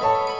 Bye.